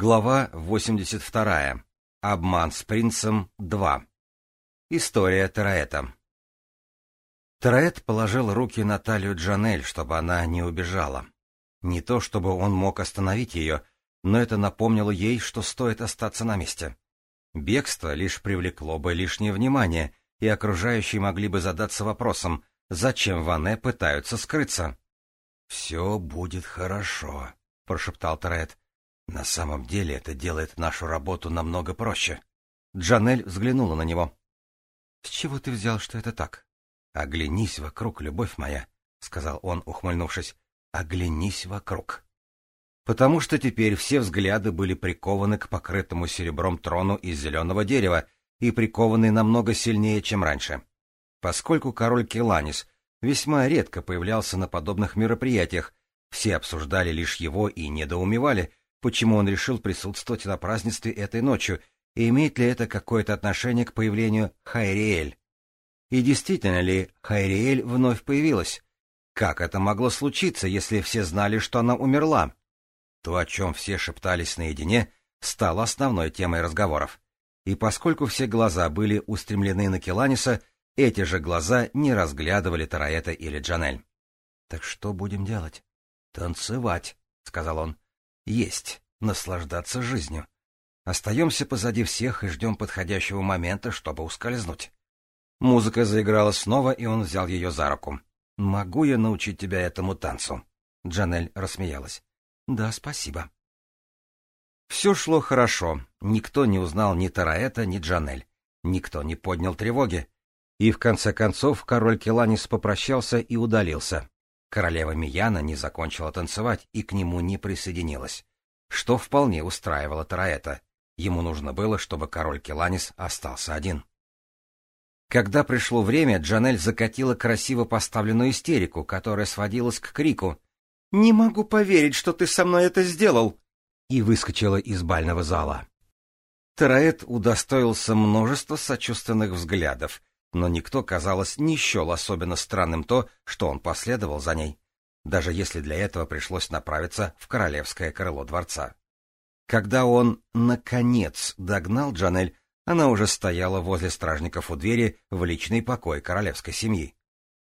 Глава 82. Обман с принцем 2. История Тараэта. Тараэт положил руки на талию Джанель, чтобы она не убежала. Не то, чтобы он мог остановить ее, но это напомнило ей, что стоит остаться на месте. Бегство лишь привлекло бы лишнее внимание, и окружающие могли бы задаться вопросом, зачем Ване пытаются скрыться. — Все будет хорошо, — прошептал Тараэт. На самом деле это делает нашу работу намного проще. Джанель взглянула на него. С чего ты взял, что это так? Оглянись вокруг, любовь моя, сказал он, ухмыльнувшись. Оглянись вокруг. Потому что теперь все взгляды были прикованы к покрытому серебром трону из зеленого дерева и прикованы намного сильнее, чем раньше. Поскольку король Келанис весьма редко появлялся на подобных мероприятиях, все обсуждали лишь его и недоумевали, почему он решил присутствовать на празднестве этой ночью, и имеет ли это какое-то отношение к появлению Хайриэль. И действительно ли Хайриэль вновь появилась? Как это могло случиться, если все знали, что она умерла? То, о чем все шептались наедине, стало основной темой разговоров. И поскольку все глаза были устремлены на Келаниса, эти же глаза не разглядывали Тараэта или Джанель. — Так что будем делать? — Танцевать, — сказал он. Есть. Наслаждаться жизнью. Остаемся позади всех и ждем подходящего момента, чтобы ускользнуть. Музыка заиграла снова, и он взял ее за руку. «Могу я научить тебя этому танцу?» Джанель рассмеялась. «Да, спасибо». Все шло хорошо. Никто не узнал ни Тараэта, ни Джанель. Никто не поднял тревоги. И в конце концов король Келанис попрощался и удалился, Королева Мияна не закончила танцевать и к нему не присоединилась, что вполне устраивало Тараэта. Ему нужно было, чтобы король Келанис остался один. Когда пришло время, Джанель закатила красиво поставленную истерику, которая сводилась к крику «Не могу поверить, что ты со мной это сделал!» и выскочила из бального зала. Тараэт удостоился множества сочувственных взглядов, но никто, казалось, не счел особенно странным то, что он последовал за ней, даже если для этого пришлось направиться в королевское крыло дворца. Когда он, наконец, догнал Джанель, она уже стояла возле стражников у двери в личный покой королевской семьи.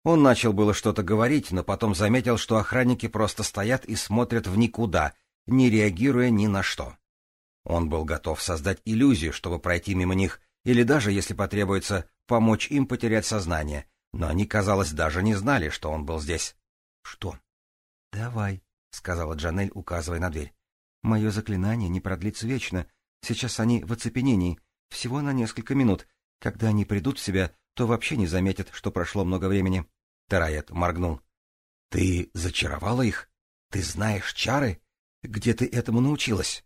Он начал было что-то говорить, но потом заметил, что охранники просто стоят и смотрят в никуда, не реагируя ни на что. Он был готов создать иллюзию, чтобы пройти мимо них, или даже, если потребуется, помочь им потерять сознание, но они, казалось, даже не знали, что он был здесь. — Что? — Давай, — сказала Джанель, указывая на дверь. — Мое заклинание не продлится вечно. Сейчас они в оцепенении, всего на несколько минут. Когда они придут в себя, то вообще не заметят, что прошло много времени. Тарает моргнул. — Ты зачаровала их? Ты знаешь чары? Где ты этому научилась?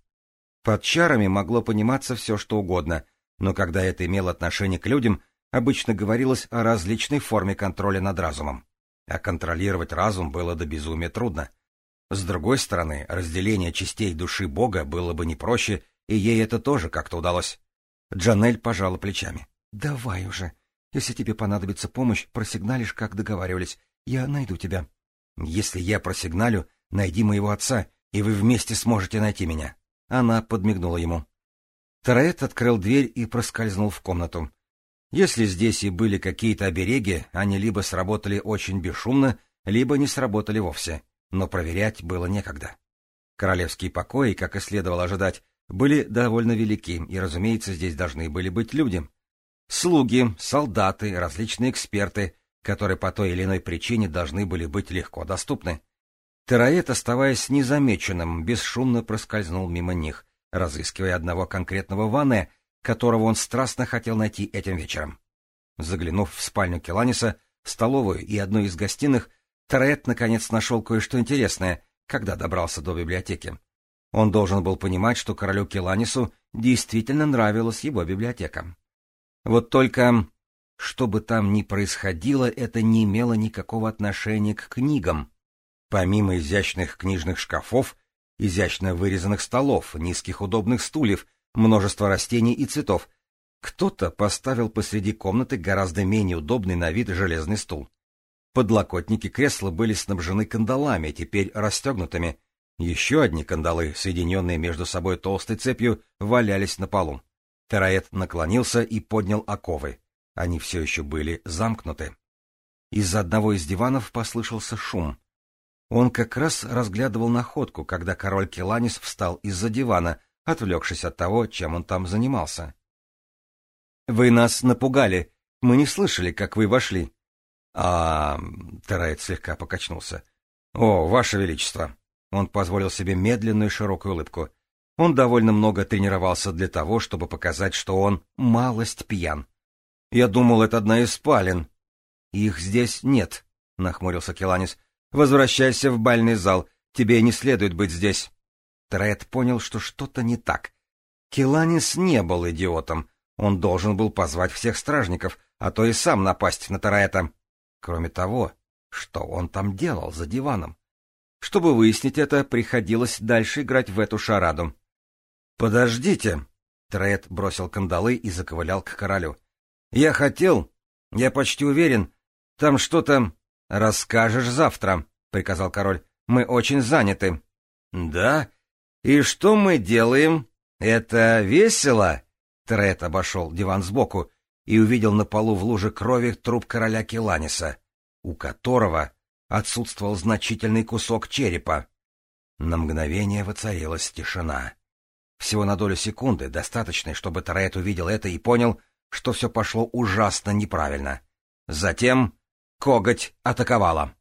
Под чарами могло пониматься все, что угодно, но когда это имело отношение к людям, обычно говорилось о различной форме контроля над разумом. А контролировать разум было до безумия трудно. С другой стороны, разделение частей души Бога было бы не проще, и ей это тоже как-то удалось. Джанель пожала плечами. — Давай уже. Если тебе понадобится помощь, просигналишь, как договаривались. Я найду тебя. — Если я просигналю, найди моего отца, и вы вместе сможете найти меня. Она подмигнула ему. Тараэт открыл дверь и проскользнул в комнату. Если здесь и были какие-то обереги, они либо сработали очень бесшумно, либо не сработали вовсе, но проверять было некогда. Королевские покои, как и следовало ожидать, были довольно велики, и, разумеется, здесь должны были быть люди. Слуги, солдаты, различные эксперты, которые по той или иной причине должны были быть легко доступны. Тероид, оставаясь незамеченным, бесшумно проскользнул мимо них, разыскивая одного конкретного Ване, которого он страстно хотел найти этим вечером. Заглянув в спальню Келаниса, столовую и одну из гостиных, Трет наконец нашел кое-что интересное, когда добрался до библиотеки. Он должен был понимать, что королю Келанису действительно нравилась его библиотека. Вот только, что бы там ни происходило, это не имело никакого отношения к книгам. Помимо изящных книжных шкафов, изящно вырезанных столов, низких удобных стульев — множество растений и цветов. Кто-то поставил посреди комнаты гораздо менее удобный на вид железный стул. Подлокотники кресла были снабжены кандалами, теперь расстегнутыми. Еще одни кандалы, соединенные между собой толстой цепью, валялись на полу. Тераэт наклонился и поднял оковы. Они все еще были замкнуты. Из одного из диванов послышался шум. Он как раз разглядывал находку, когда король Келанис встал из-за дивана, отвлекшись от того, чем он там занимался. «Вы нас напугали. Мы не слышали, как вы вошли». «А...» — Терает слегка покачнулся. «О, Ваше Величество!» Он позволил себе медленную широкую улыбку. Он довольно много тренировался для того, чтобы показать, что он малость пьян. «Я думал, это одна из спален». «Их здесь нет», — нахмурился Келанис. «Возвращайся в бальный зал. Тебе не следует быть здесь». Тред понял, что что-то не так. Келанис не был идиотом. Он должен был позвать всех стражников, а то и сам напасть на Тараэта. Кроме того, что он там делал за диваном? Чтобы выяснить это, приходилось дальше играть в эту шараду. «Подождите!» — Тред бросил кандалы и заковылял к королю. «Я хотел... Я почти уверен. Там что-то... Расскажешь завтра», — приказал король. «Мы очень заняты». «Да? И что мы делаем? Это весело? Трет обошел диван сбоку и увидел на полу в луже крови труп короля Келаниса, у которого отсутствовал значительный кусок черепа. На мгновение воцарилась тишина. Всего на долю секунды, достаточной, чтобы Тарет увидел это и понял, что все пошло ужасно неправильно. Затем коготь атаковала.